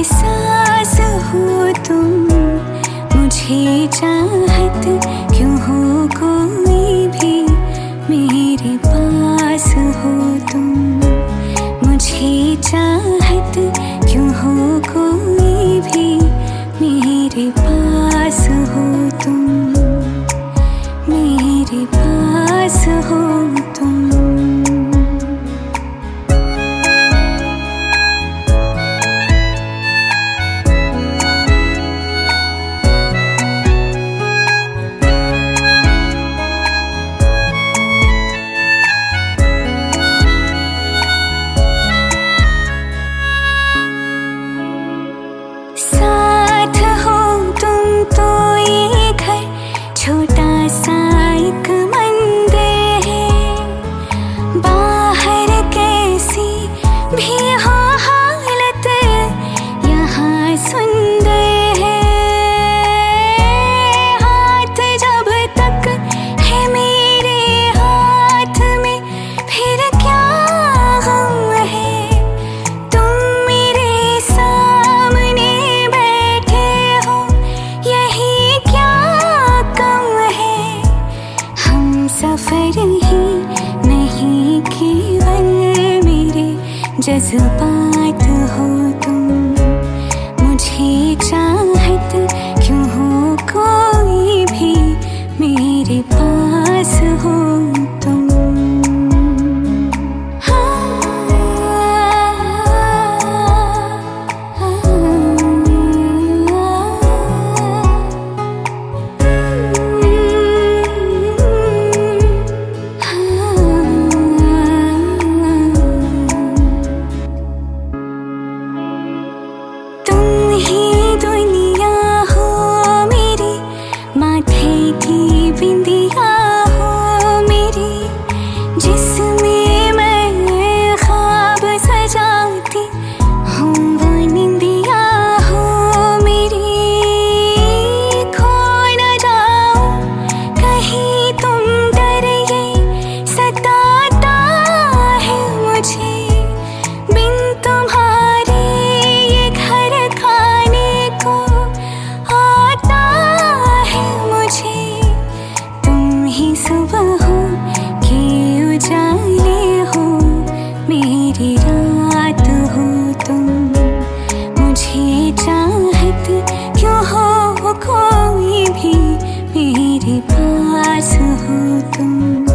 एहसास हो तुम। मुझे चाहत क्यों हो कोई भी? मेरे पास हो तुम। मुझे चाहत क्यों हो कोई भी? मेरे पास हो तुम। मेरे पास हो जज्बात हो पास हो तुम।